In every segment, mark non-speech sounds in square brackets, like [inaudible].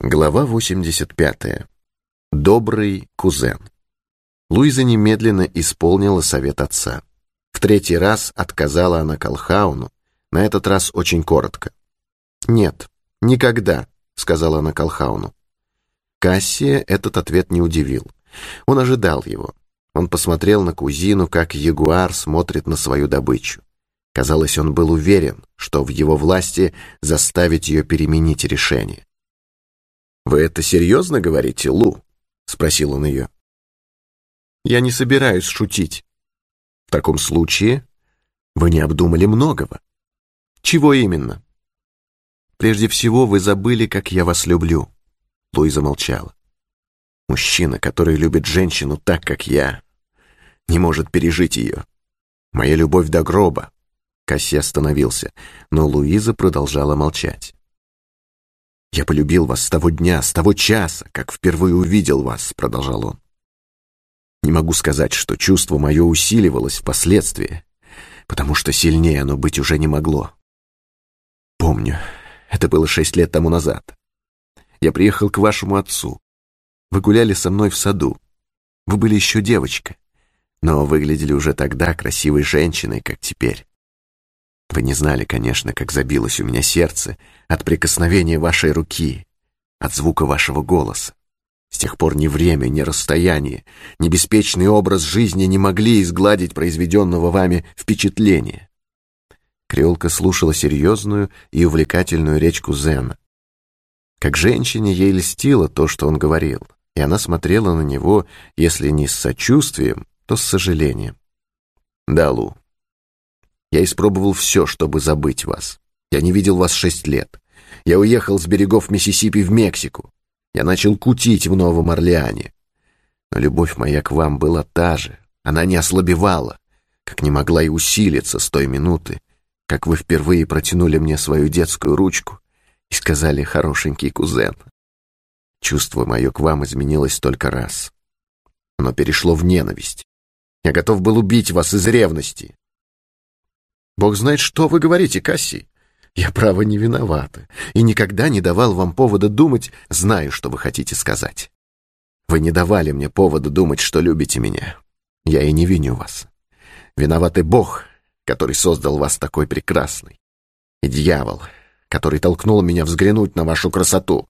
Глава 85. Добрый кузен. Луиза немедленно исполнила совет отца. В третий раз отказала она Колхауну, на этот раз очень коротко. «Нет, никогда», — сказала она Колхауну. Кассия этот ответ не удивил. Он ожидал его. Он посмотрел на кузину, как ягуар смотрит на свою добычу. Казалось, он был уверен, что в его власти заставить ее переменить решение. «Вы это серьезно говорите, Лу?» — спросил он ее. «Я не собираюсь шутить. В таком случае вы не обдумали многого. Чего именно?» «Прежде всего вы забыли, как я вас люблю», — Луиза молчала. «Мужчина, который любит женщину так, как я, не может пережить ее. Моя любовь до гроба». Касси остановился, но Луиза продолжала молчать. «Я полюбил вас с того дня, с того часа, как впервые увидел вас», — продолжал он. «Не могу сказать, что чувство мое усиливалось впоследствии, потому что сильнее оно быть уже не могло. Помню, это было шесть лет тому назад. Я приехал к вашему отцу. Вы гуляли со мной в саду. Вы были еще девочка, но выглядели уже тогда красивой женщиной, как теперь. Вы не знали, конечно, как забилось у меня сердце от прикосновения вашей руки, от звука вашего голоса. С тех пор ни время, ни расстояние, ни беспечный образ жизни не могли изгладить произведенного вами впечатления. Креолка слушала серьезную и увлекательную речь кузена. Как женщине ей льстило то, что он говорил, и она смотрела на него, если не с сочувствием, то с сожалением. «Да, Лу, я испробовал все, чтобы забыть вас. Я не видел вас шесть лет. Я уехал с берегов Миссисипи в Мексику. Я начал кутить в Новом Орлеане. Но любовь моя к вам была та же. Она не ослабевала, как не могла и усилиться с той минуты, как вы впервые протянули мне свою детскую ручку и сказали «хорошенький кузен». Чувство мое к вам изменилось только раз. Оно перешло в ненависть. Я готов был убить вас из ревности. Бог знает, что вы говорите, Касси. Я, право, не виновата и никогда не давал вам повода думать, знаю, что вы хотите сказать. Вы не давали мне повода думать, что любите меня. Я и не виню вас. Виноват и Бог, который создал вас такой прекрасной. И дьявол, который толкнул меня взглянуть на вашу красоту.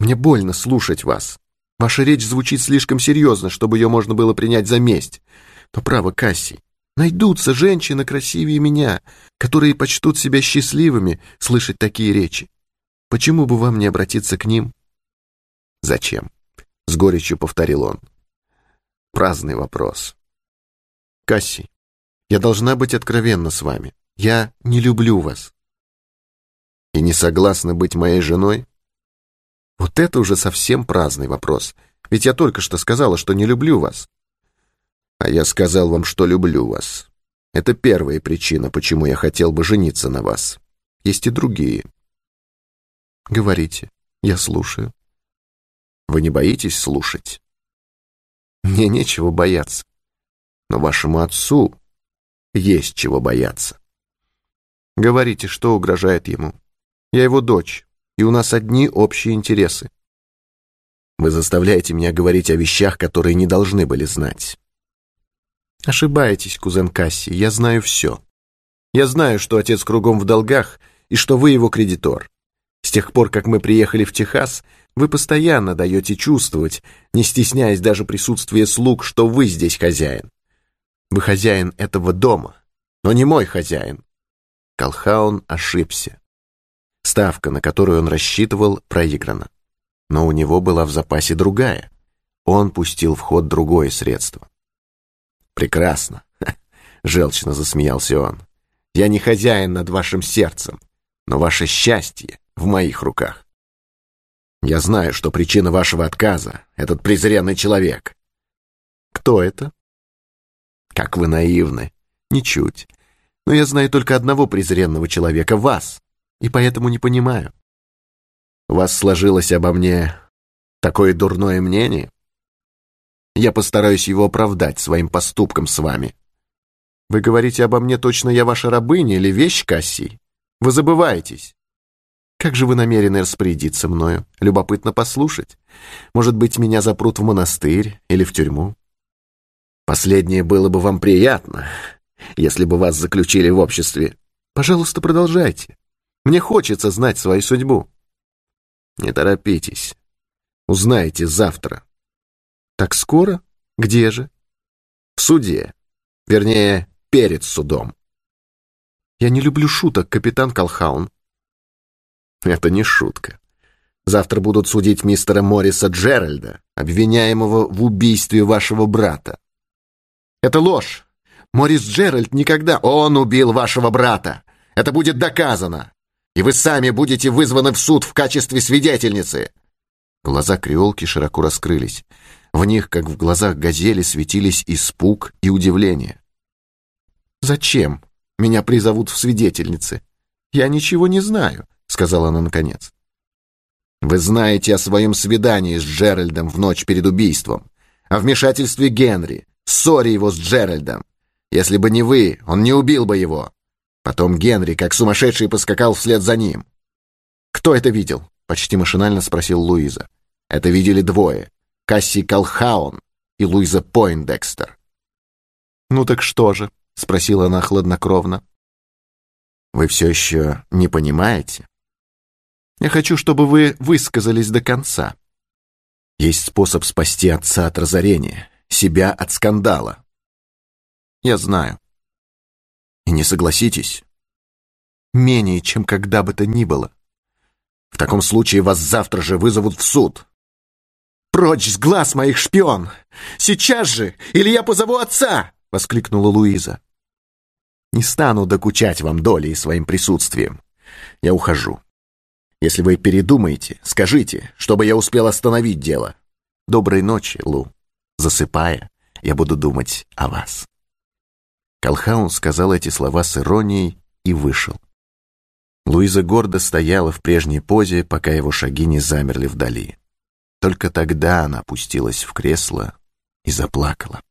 Мне больно слушать вас. Ваша речь звучит слишком серьезно, чтобы ее можно было принять за месть. То право, Касси, Найдутся женщины красивее меня, которые почтут себя счастливыми слышать такие речи. Почему бы вам не обратиться к ним? Зачем? С горечью повторил он. Праздный вопрос. Касси, я должна быть откровенна с вами. Я не люблю вас. И не согласна быть моей женой? Вот это уже совсем праздный вопрос. Ведь я только что сказала, что не люблю вас. А я сказал вам, что люблю вас. Это первая причина, почему я хотел бы жениться на вас. Есть и другие. Говорите, я слушаю. Вы не боитесь слушать? Мне нечего бояться. Но вашему отцу есть чего бояться. Говорите, что угрожает ему. Я его дочь, и у нас одни общие интересы. Вы заставляете меня говорить о вещах, которые не должны были знать. Ошибаетесь, кузен Касси, я знаю все. Я знаю, что отец кругом в долгах и что вы его кредитор. С тех пор, как мы приехали в Техас, вы постоянно даете чувствовать, не стесняясь даже присутствия слуг, что вы здесь хозяин. Вы хозяин этого дома, но не мой хозяин. Колхаун ошибся. Ставка, на которую он рассчитывал, проиграна. Но у него была в запасе другая. Он пустил в ход другое средство. «Прекрасно!» [laughs] — желчно засмеялся он. «Я не хозяин над вашим сердцем, но ваше счастье в моих руках. Я знаю, что причина вашего отказа — этот презренный человек». «Кто это?» «Как вы наивны!» «Ничуть. Но я знаю только одного презренного человека — вас, и поэтому не понимаю. У вас сложилось обо мне такое дурное мнение?» Я постараюсь его оправдать своим поступком с вами. Вы говорите обо мне точно я ваша рабыня или вещь, Кассий? Вы забываетесь. Как же вы намерены распорядиться мною? Любопытно послушать. Может быть, меня запрут в монастырь или в тюрьму? Последнее было бы вам приятно, если бы вас заключили в обществе. Пожалуйста, продолжайте. Мне хочется знать свою судьбу. Не торопитесь. Узнаете завтра. Так скоро? Где же? В суде. Вернее, перед судом. Я не люблю шуток, капитан Колхаун. Это не шутка. Завтра будут судить мистера Морриса Джеральда, обвиняемого в убийстве вашего брата. Это ложь. Моррис Джеральд никогда... Он убил вашего брата. Это будет доказано. И вы сами будете вызваны в суд в качестве свидетельницы. Глаза креолки широко раскрылись. В них, как в глазах газели, светились испуг и удивление. «Зачем меня призовут в свидетельницы? Я ничего не знаю», — сказала она наконец. «Вы знаете о своем свидании с Джеральдом в ночь перед убийством, о вмешательстве Генри, ссоре его с Джеральдом. Если бы не вы, он не убил бы его. Потом Генри, как сумасшедший, поскакал вслед за ним. «Кто это видел?» — почти машинально спросил Луиза. «Это видели двое. Касси Колхаун и Луиза Пойндекстер». «Ну так что же?» — спросила она хладнокровно. «Вы все еще не понимаете?» «Я хочу, чтобы вы высказались до конца». «Есть способ спасти отца от разорения, себя от скандала». «Я знаю». «И не согласитесь?» «Менее, чем когда бы то ни было». «В таком случае вас завтра же вызовут в суд». «Прочь с глаз моих, шпион! Сейчас же, или я позову отца!» — воскликнула Луиза. «Не стану докучать вам долей своим присутствием. Я ухожу. Если вы передумаете, скажите, чтобы я успел остановить дело. Доброй ночи, Лу. Засыпая, я буду думать о вас». Колхаун сказал эти слова с иронией и вышел. Луиза гордо стояла в прежней позе, пока его шаги не замерли вдали. Только тогда она опустилась в кресло и заплакала.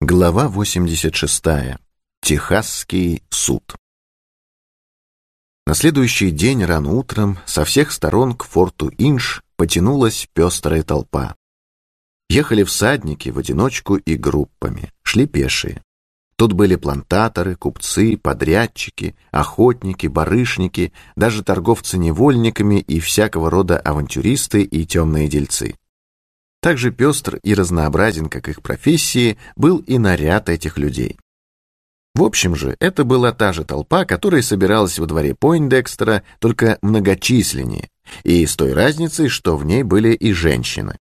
Глава 86. Техасский суд. На следующий день рано утром со всех сторон к форту Инш потянулась пестрая толпа. Ехали всадники в одиночку и группами, шли пешие. Тут были плантаторы, купцы, подрядчики, охотники, барышники, даже торговцы невольниками и всякого рода авантюристы и темные дельцы. Также пестр и разнообразен, как их профессии, был и наряд этих людей. В общем же, это была та же толпа, которая собиралась во дворе Пойндекстера, только многочисленнее, и с той разницей, что в ней были и женщины.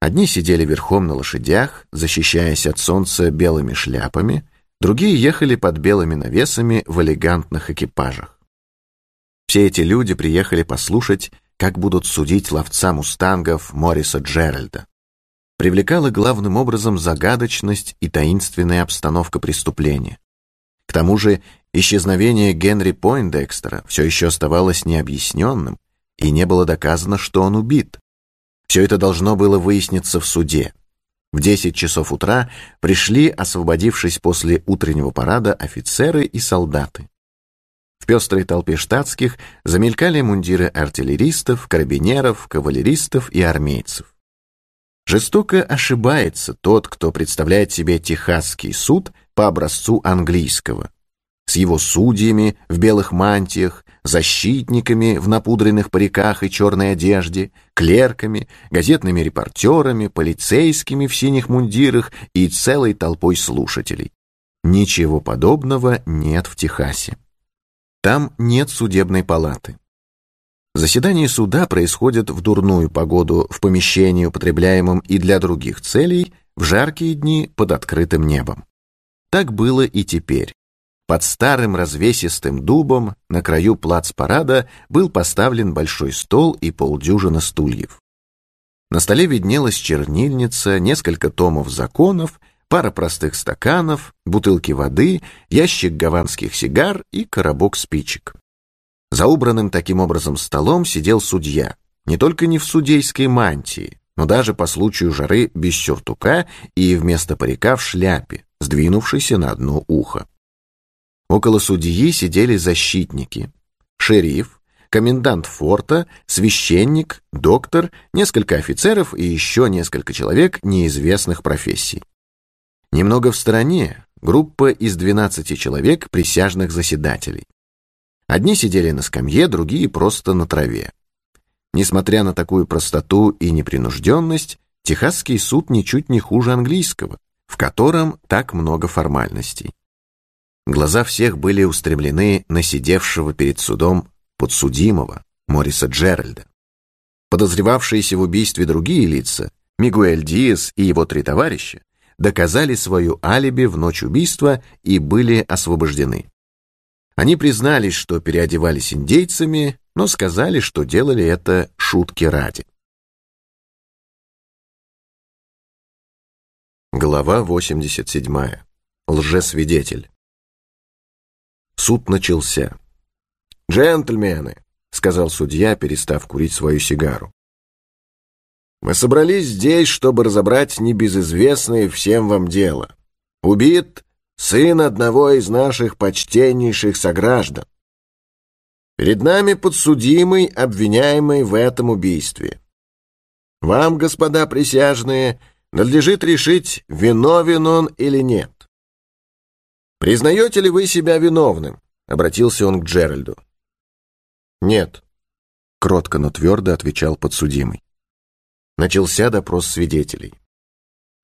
Одни сидели верхом на лошадях, защищаясь от солнца белыми шляпами, другие ехали под белыми навесами в элегантных экипажах. Все эти люди приехали послушать, как будут судить ловца мустангов Морриса Джеральда. Привлекала главным образом загадочность и таинственная обстановка преступления. К тому же исчезновение Генри Пойндекстера все еще оставалось необъясненным, и не было доказано, что он убит. Все это должно было выясниться в суде. В 10 часов утра пришли, освободившись после утреннего парада, офицеры и солдаты. В пестрой толпе штатских замелькали мундиры артиллеристов, карабинеров, кавалеристов и армейцев. Жестоко ошибается тот, кто представляет себе Техасский суд по образцу английского, с его судьями в белых мантиях, защитниками в напудренных париках и черной одежде, клерками, газетными репортерами, полицейскими в синих мундирах и целой толпой слушателей. Ничего подобного нет в Техасе. Там нет судебной палаты. Заседания суда происходят в дурную погоду в помещении, употребляемом и для других целей, в жаркие дни под открытым небом. Так было и теперь. Под старым развесистым дубом на краю плац-парада был поставлен большой стол и полдюжина стульев. На столе виднелась чернильница, несколько томов законов, пара простых стаканов, бутылки воды, ящик гаванских сигар и коробок спичек. За убранным таким образом столом сидел судья, не только не в судейской мантии, но даже по случаю жары без сюртука и вместо парика в шляпе, сдвинувшейся на одно ухо. Около судьи сидели защитники, шериф, комендант форта, священник, доктор, несколько офицеров и еще несколько человек неизвестных профессий. Немного в стороне группа из 12 человек присяжных заседателей. Одни сидели на скамье, другие просто на траве. Несмотря на такую простоту и непринужденность, Техасский суд ничуть не хуже английского, в котором так много формальностей. Глаза всех были устремлены на сидевшего перед судом подсудимого Мориса Джеральда. Подозревавшиеся в убийстве другие лица, Мигуэль Диас и его три товарища, доказали свою алиби в ночь убийства и были освобождены. Они признались, что переодевались индейцами, но сказали, что делали это шутки ради. Глава 87. Лжесвидетель. Суд начался. «Джентльмены», — сказал судья, перестав курить свою сигару, «мы собрались здесь, чтобы разобрать небезызвестное всем вам дело. Убит сын одного из наших почтеннейших сограждан. Перед нами подсудимый, обвиняемый в этом убийстве. Вам, господа присяжные, надлежит решить, виновен он или нет. «Признаете ли вы себя виновным?» — обратился он к Джеральду. «Нет», — кротко, но твердо отвечал подсудимый. Начался допрос свидетелей.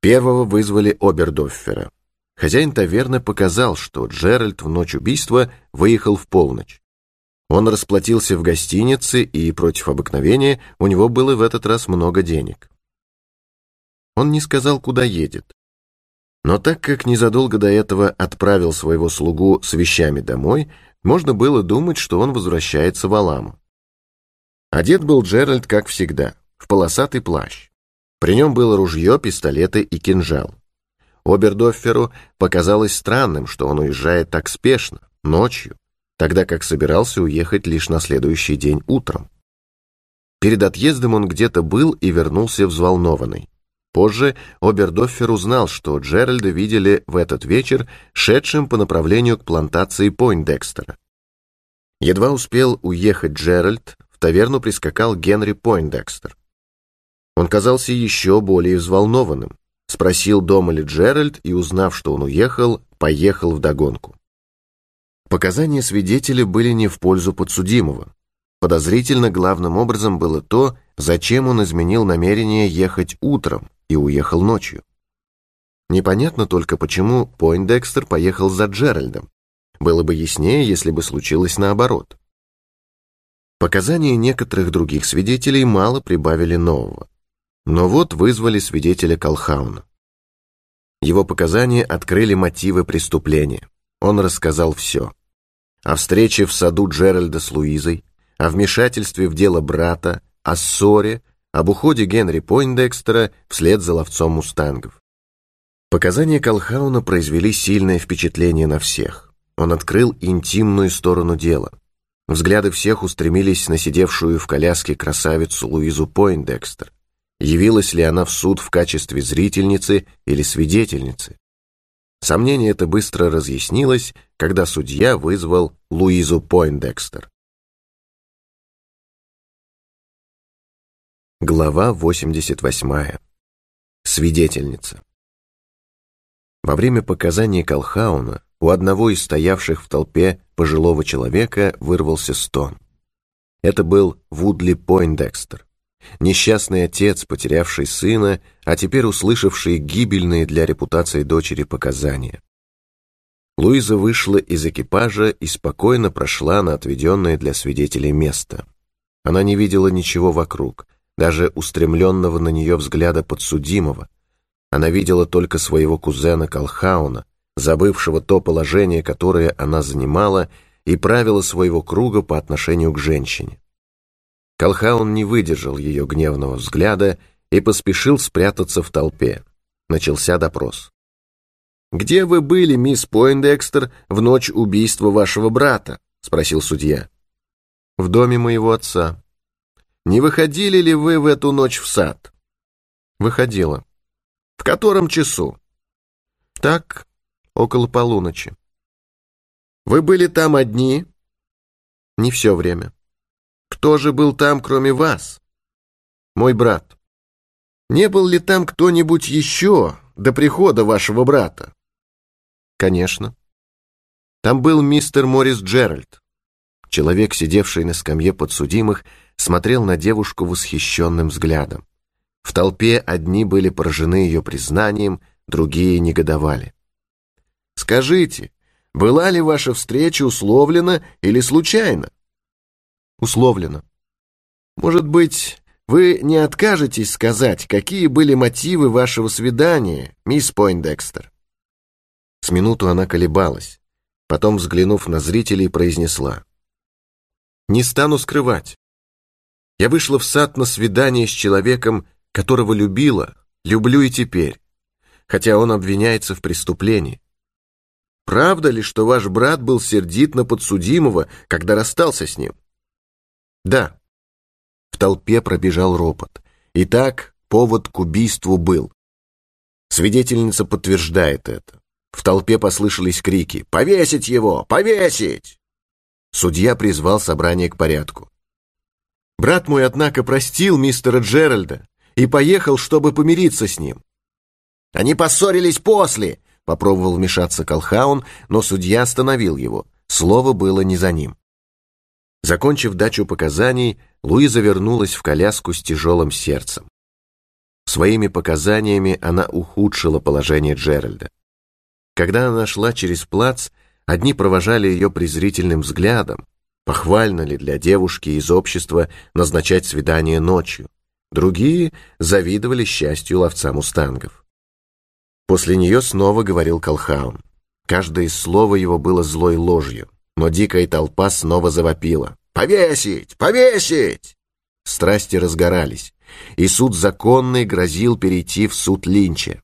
Первого вызвали Обердоффера. Хозяин таверны показал, что Джеральд в ночь убийства выехал в полночь. Он расплатился в гостинице, и против обыкновения у него было в этот раз много денег. Он не сказал, куда едет. Но так как незадолго до этого отправил своего слугу с вещами домой, можно было думать, что он возвращается в Аламу. Одет был Джеральд, как всегда, в полосатый плащ. При нем было ружье, пистолеты и кинжал. Обердофферу показалось странным, что он уезжает так спешно, ночью, тогда как собирался уехать лишь на следующий день утром. Перед отъездом он где-то был и вернулся взволнованный. Позже Обердоффер узнал, что Джеральда видели в этот вечер шедшим по направлению к плантации Пойндекстера. Едва успел уехать Джеральд, в таверну прискакал Генри Пойндекстер. Он казался еще более взволнованным. Спросил, дома ли Джеральд, и, узнав, что он уехал, поехал вдогонку. Показания свидетеля были не в пользу подсудимого. Подозрительно главным образом было то, зачем он изменил намерение ехать утром, и уехал ночью. Непонятно только, почему Пойндекстер поехал за Джеральдом. Было бы яснее, если бы случилось наоборот. Показания некоторых других свидетелей мало прибавили нового. Но вот вызвали свидетеля Колхауна. Его показания открыли мотивы преступления. Он рассказал все. О встрече в саду Джеральда с Луизой, о вмешательстве в дело брата, о ссоре, об уходе Генри Пойндекстера вслед за ловцом мустангов. Показания Колхауна произвели сильное впечатление на всех. Он открыл интимную сторону дела. Взгляды всех устремились на сидевшую в коляске красавицу Луизу Пойндекстер. Явилась ли она в суд в качестве зрительницы или свидетельницы? Сомнение это быстро разъяснилось, когда судья вызвал Луизу Пойндекстер. Глава 88. Свидетельница. Во время показаний Колхауна у одного из стоявших в толпе пожилого человека вырвался стон. Это был Вудли Пойндекстер, несчастный отец, потерявший сына, а теперь услышавший гибельные для репутации дочери показания. Луиза вышла из экипажа и спокойно прошла на отведенное для свидетелей место. Она не видела ничего вокруг, даже устремленного на нее взгляда подсудимого. Она видела только своего кузена Колхауна, забывшего то положение, которое она занимала, и правила своего круга по отношению к женщине. Колхаун не выдержал ее гневного взгляда и поспешил спрятаться в толпе. Начался допрос. «Где вы были, мисс Пойндекстер, в ночь убийства вашего брата?» — спросил судья. «В доме моего отца», не выходили ли вы в эту ночь в сад? Выходила. В котором часу? Так, около полуночи. Вы были там одни? Не все время. Кто же был там, кроме вас? Мой брат. Не был ли там кто-нибудь еще до прихода вашего брата? Конечно. Там был мистер Моррис Джеральд. Человек, сидевший на скамье подсудимых, смотрел на девушку восхищенным взглядом. В толпе одни были поражены ее признанием, другие негодовали. «Скажите, была ли ваша встреча условлена или случайно?» «Условлена. Может быть, вы не откажетесь сказать, какие были мотивы вашего свидания, мисс Пойндекстер?» С минуту она колебалась, потом, взглянув на зрителей, произнесла. «Не стану скрывать. Я вышла в сад на свидание с человеком, которого любила, люблю и теперь, хотя он обвиняется в преступлении. Правда ли, что ваш брат был сердит на подсудимого, когда расстался с ним? Да. В толпе пробежал ропот. Итак, повод к убийству был. Свидетельница подтверждает это. В толпе послышались крики «Повесить его! Повесить!» Судья призвал собрание к порядку. Брат мой, однако, простил мистера Джеральда и поехал, чтобы помириться с ним. «Они поссорились после!» — попробовал вмешаться Колхаун, но судья остановил его. Слово было не за ним. Закончив дачу показаний, Луиза вернулась в коляску с тяжелым сердцем. Своими показаниями она ухудшила положение Джеральда. Когда она шла через плац, одни провожали ее презрительным взглядом, похвально ли для девушки из общества назначать свидание ночью. Другие завидовали счастью ловца мустангов. После нее снова говорил Колхаун. Каждое слово его было злой ложью, но дикая толпа снова завопила. «Повесить! Повесить!» Страсти разгорались, и суд законный грозил перейти в суд Линча.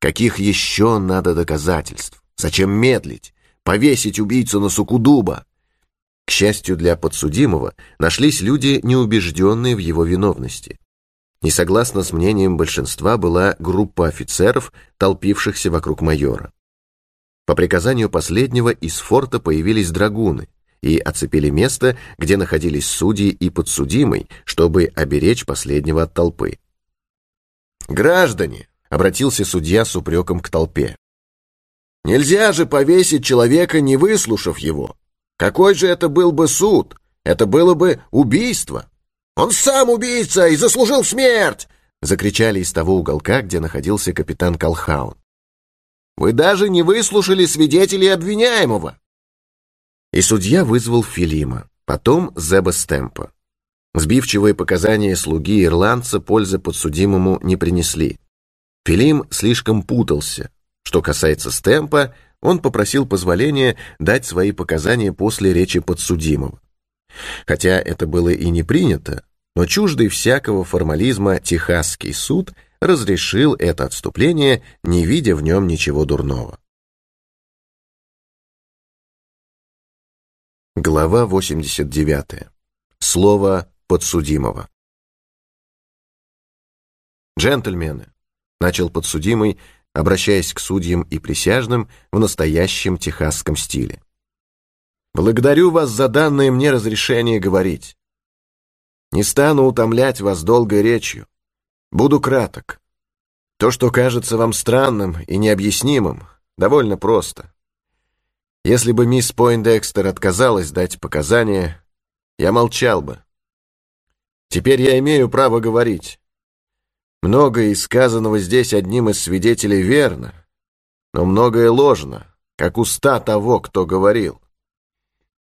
Каких еще надо доказательств? Зачем медлить? Повесить убийцу на суку дуба? К счастью для подсудимого, нашлись люди, неубежденные в его виновности. Несогласно с мнением большинства была группа офицеров, толпившихся вокруг майора. По приказанию последнего из форта появились драгуны и оцепили место, где находились судьи и подсудимый, чтобы оберечь последнего от толпы. «Граждане!» обратился судья с упреком к толпе. «Нельзя же повесить человека, не выслушав его. Какой же это был бы суд? Это было бы убийство. Он сам убийца и заслужил смерть!» закричали из того уголка, где находился капитан Колхаун. «Вы даже не выслушали свидетелей обвиняемого!» И судья вызвал Филима, потом Зеба Стемпа. Сбивчивые показания слуги ирландца пользы подсудимому не принесли. Филим слишком путался. Что касается Стемпа, он попросил позволения дать свои показания после речи подсудимого. Хотя это было и не принято, но чуждый всякого формализма Техасский суд разрешил это отступление, не видя в нем ничего дурного. Глава 89. Слово подсудимого. Джентльмены, начал подсудимый, обращаясь к судьям и присяжным в настоящем техасском стиле. «Благодарю вас за данное мне разрешение говорить. Не стану утомлять вас долгой речью. Буду краток. То, что кажется вам странным и необъяснимым, довольно просто. Если бы мисс Пойндекстер отказалась дать показания, я молчал бы. Теперь я имею право говорить. Многое из сказанного здесь одним из свидетелей верно, но многое ложно, как уста того, кто говорил.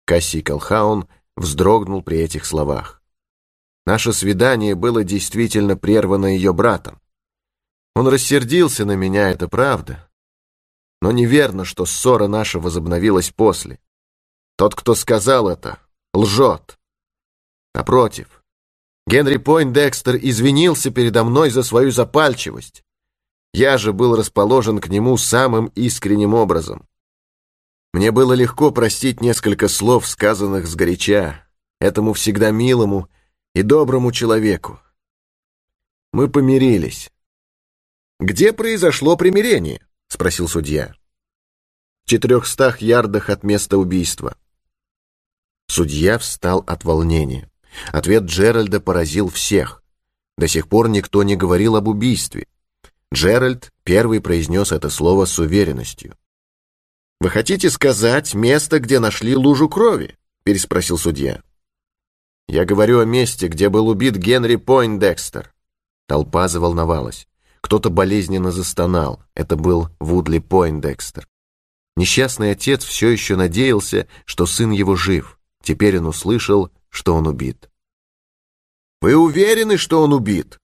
Касси Колхаун вздрогнул при этих словах. Наше свидание было действительно прервано ее братом. Он рассердился на меня, это правда. Но неверно, что ссора наша возобновилась после. Тот, кто сказал это, лжет. Напротив, Генри Пойндекстер извинился передо мной за свою запальчивость. Я же был расположен к нему самым искренним образом. Мне было легко простить несколько слов, сказанных сгоряча, этому всегда милому и доброму человеку. Мы помирились. «Где произошло примирение?» — спросил судья. в четырехстах ярдах от места убийства. Судья встал от волнения. Ответ Джеральда поразил всех. До сих пор никто не говорил об убийстве. Джеральд первый произнес это слово с уверенностью. «Вы хотите сказать место, где нашли лужу крови?» переспросил судья. «Я говорю о месте, где был убит Генри Пойндекстер». Толпа заволновалась. Кто-то болезненно застонал. Это был Вудли Пойндекстер. Несчастный отец все еще надеялся, что сын его жив. Теперь он услышал, что он убит. «Вы уверены, что он убит?»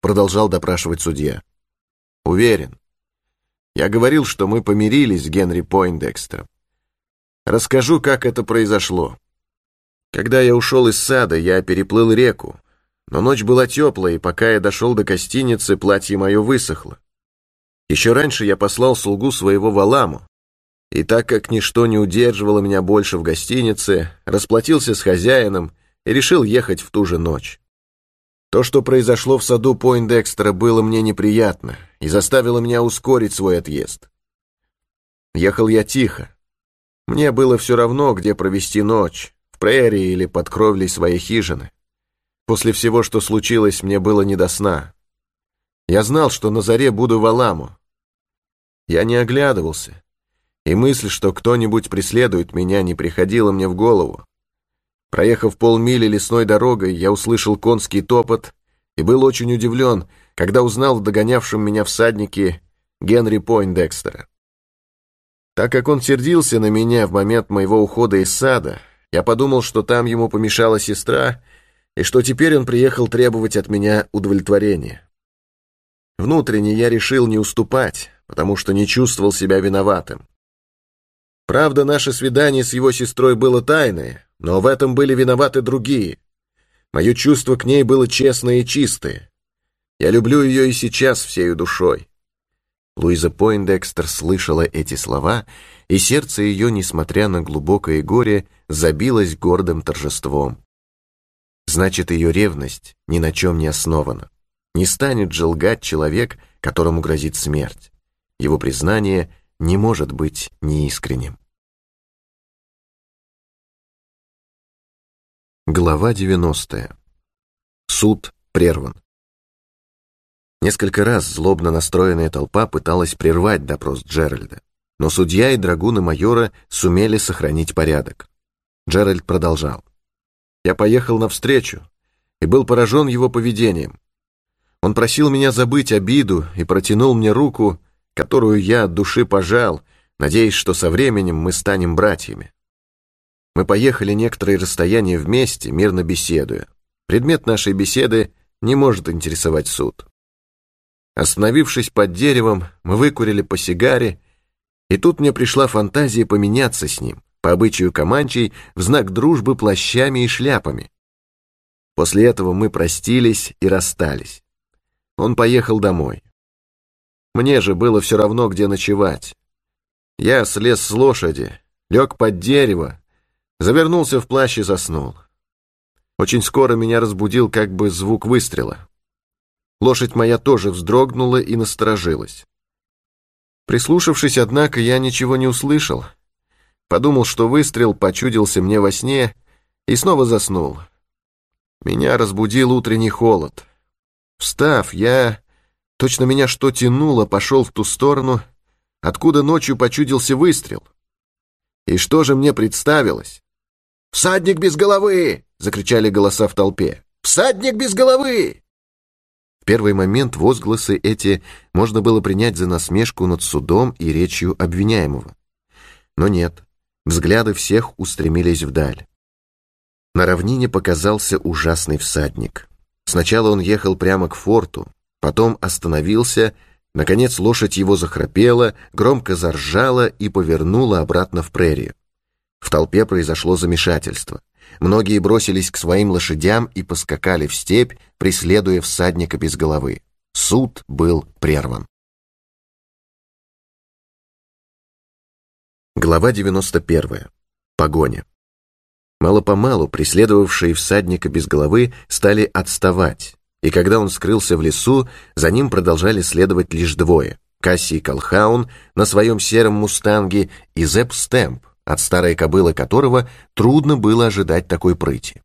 Продолжал допрашивать судья. «Уверен. Я говорил, что мы помирились с Генри Пойндекстером. Расскажу, как это произошло. Когда я ушел из сада, я переплыл реку. Но ночь была теплая, и пока я дошел до гостиницы, платье мое высохло. Еще раньше я послал слугу своего Валаму, и так как ничто не удерживало меня больше в гостинице, расплатился с хозяином и решил ехать в ту же ночь. То, что произошло в саду Пойндекстера, было мне неприятно и заставило меня ускорить свой отъезд. Ехал я тихо. Мне было все равно, где провести ночь, в прерии или под кровлей своей хижины. После всего, что случилось, мне было не до сна. Я знал, что на заре буду в Аламу. Я не оглядывался, и мысль, что кто-нибудь преследует меня, не приходила мне в голову. Проехав полмили лесной дорогой, я услышал конский топот и был очень удивлен, когда узнал в догонявшем меня всаднике Генри Пойндекстера. Так как он сердился на меня в момент моего ухода из сада, я подумал, что там ему помешала сестра, и что теперь он приехал требовать от меня удовлетворения. Внутренне я решил не уступать, потому что не чувствовал себя виноватым. Правда, наше свидание с его сестрой было тайное, но в этом были виноваты другие. Мое чувство к ней было честное и чистое. Я люблю ее и сейчас всею душой. Луиза Пойндекстер слышала эти слова, и сердце ее, несмотря на глубокое горе, забилось гордым торжеством. Значит, ее ревность ни на чем не основана. Не станет же лгать человек, которому грозит смерть. Его признание не может быть неискренним. Глава 90. Суд прерван. Несколько раз злобно настроенная толпа пыталась прервать допрос Джеральда, но судья и драгуны майора сумели сохранить порядок. Джеральд продолжал. «Я поехал навстречу и был поражен его поведением. Он просил меня забыть обиду и протянул мне руку, которую я от души пожал, надеясь, что со временем мы станем братьями. Мы поехали некоторое расстояние вместе, мирно беседуя. Предмет нашей беседы не может интересовать суд. Остановившись под деревом, мы выкурили по сигаре, и тут мне пришла фантазия поменяться с ним, по обычаю команчей, в знак дружбы плащами и шляпами. После этого мы простились и расстались. Он поехал домой. Мне же было все равно, где ночевать. Я слез с лошади, лег под дерево, завернулся в плащ и заснул. Очень скоро меня разбудил как бы звук выстрела. Лошадь моя тоже вздрогнула и насторожилась. Прислушавшись, однако, я ничего не услышал. Подумал, что выстрел почудился мне во сне и снова заснул. Меня разбудил утренний холод. Встав, я, точно меня что тянуло, пошел в ту сторону, откуда ночью почудился выстрел. И что же мне представилось? «Всадник без головы!» — закричали голоса в толпе. «Всадник без головы!» первый момент возгласы эти можно было принять за насмешку над судом и речью обвиняемого. Но нет, взгляды всех устремились вдаль. На равнине показался ужасный всадник. Сначала он ехал прямо к форту, потом остановился, наконец лошадь его захрапела, громко заржала и повернула обратно в прерию. В толпе произошло замешательство. Многие бросились к своим лошадям и поскакали в степь, преследуя всадника без головы. Суд был прерван. Глава 91. Погоня. Мало-помалу преследовавшие всадника без головы стали отставать, и когда он скрылся в лесу, за ним продолжали следовать лишь двое Кассий Колхаун на своем сером мустанге и Зепп Стэмп, от старой кобылы которого трудно было ожидать такой прыти.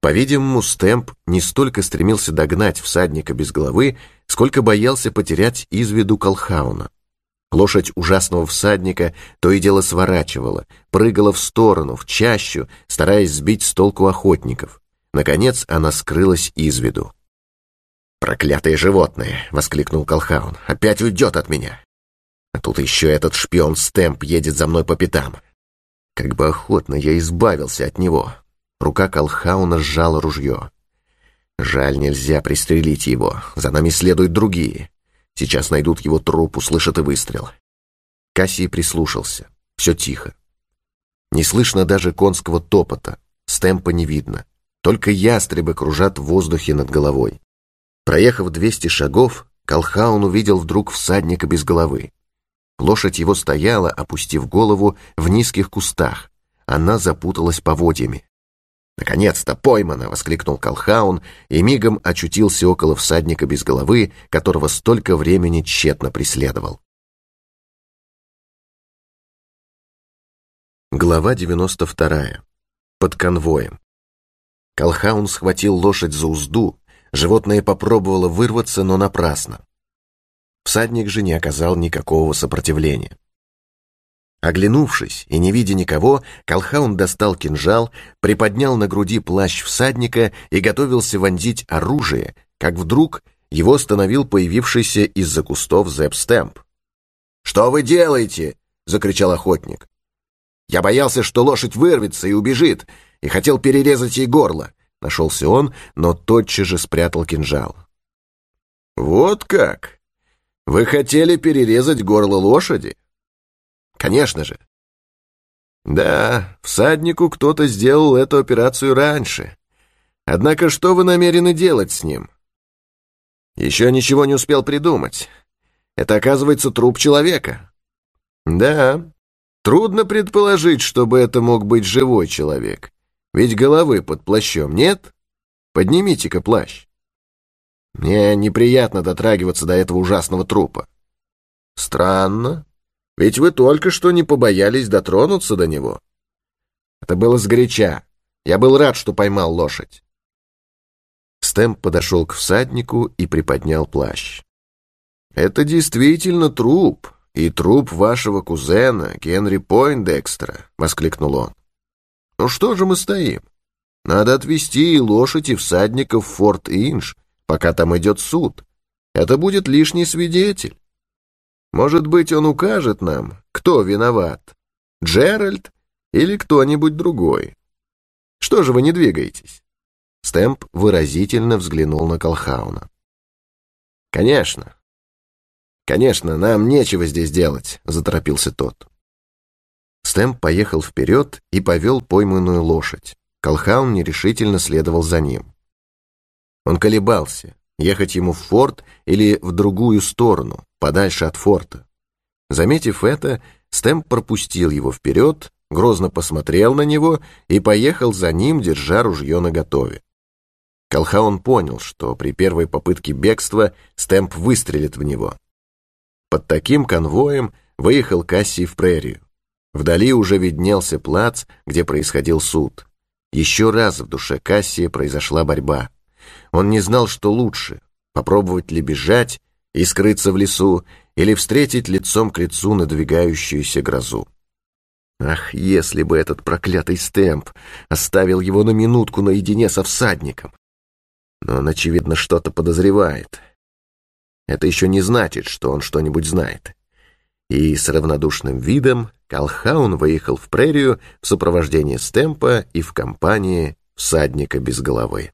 По-видимому, Стэмп не столько стремился догнать всадника без головы, сколько боялся потерять из виду Колхауна. Лошадь ужасного всадника то и дело сворачивала, прыгала в сторону, в чащу, стараясь сбить с толку охотников. Наконец она скрылась из виду. «Проклятое животное!» — воскликнул Колхаун. «Опять уйдет от меня!» А тут еще этот шпион Стэмп едет за мной по пятам. Как бы охотно я избавился от него. Рука Колхауна сжала ружье. Жаль, нельзя пристрелить его. За нами следуют другие. Сейчас найдут его труп, услышат и выстрел. Кассий прислушался. Все тихо. Не слышно даже конского топота. Стемпа не видно. Только ястребы кружат в воздухе над головой. Проехав 200 шагов, Колхаун увидел вдруг всадника без головы. Лошадь его стояла, опустив голову в низких кустах. Она запуталась поводьями. «Наконец-то поймано!» — воскликнул Колхаун и мигом очутился около всадника без головы, которого столько времени тщетно преследовал. Глава 92. Под конвоем. Колхаун схватил лошадь за узду, животное попробовало вырваться, но напрасно. Всадник же не оказал никакого сопротивления. Оглянувшись и не видя никого, Колхаун достал кинжал, приподнял на груди плащ всадника и готовился вонзить оружие, как вдруг его остановил появившийся из-за кустов Зепп Стэмп. «Что вы делаете?» — закричал охотник. «Я боялся, что лошадь вырвется и убежит, и хотел перерезать ей горло». Нашелся он, но тотчас же спрятал кинжал. «Вот как? Вы хотели перерезать горло лошади?» Конечно же. Да, всаднику кто-то сделал эту операцию раньше. Однако что вы намерены делать с ним? Еще ничего не успел придумать. Это, оказывается, труп человека. Да, трудно предположить, чтобы это мог быть живой человек. Ведь головы под плащом нет? Поднимите-ка плащ. Мне неприятно дотрагиваться до этого ужасного трупа. Странно. Ведь вы только что не побоялись дотронуться до него. Это было сгоряча. Я был рад, что поймал лошадь. Стэмп подошел к всаднику и приподнял плащ. «Это действительно труп, и труп вашего кузена, Генри Пойндекстера», — воскликнул он. «Ну что же мы стоим? Надо отвезти и лошадь, и всадников в Форт Инж, пока там идет суд. Это будет лишний свидетель. Может быть, он укажет нам, кто виноват, Джеральд или кто-нибудь другой. Что же вы не двигаетесь?» Стэмп выразительно взглянул на Колхауна. «Конечно. Конечно, нам нечего здесь делать», — заторопился тот. Стэмп поехал вперед и повел пойманную лошадь. Колхаун нерешительно следовал за ним. Он колебался, ехать ему в форт или в другую сторону, подальше от форта. Заметив это, Стэмп пропустил его вперед, грозно посмотрел на него и поехал за ним, держа ружье наготове. Колхаун понял, что при первой попытке бегства Стэмп выстрелит в него. Под таким конвоем выехал Кассий в прерию. Вдали уже виднелся плац, где происходил суд. Еще раз в душе Кассия произошла борьба. Он не знал, что лучше — попробовать ли бежать и скрыться в лесу, или встретить лицом к лицу надвигающуюся грозу. Ах, если бы этот проклятый стемп оставил его на минутку наедине со всадником! Но он, очевидно, что-то подозревает. Это еще не значит, что он что-нибудь знает. И с равнодушным видом Калхаун выехал в прерию в сопровождении стемпа и в компании всадника без головы.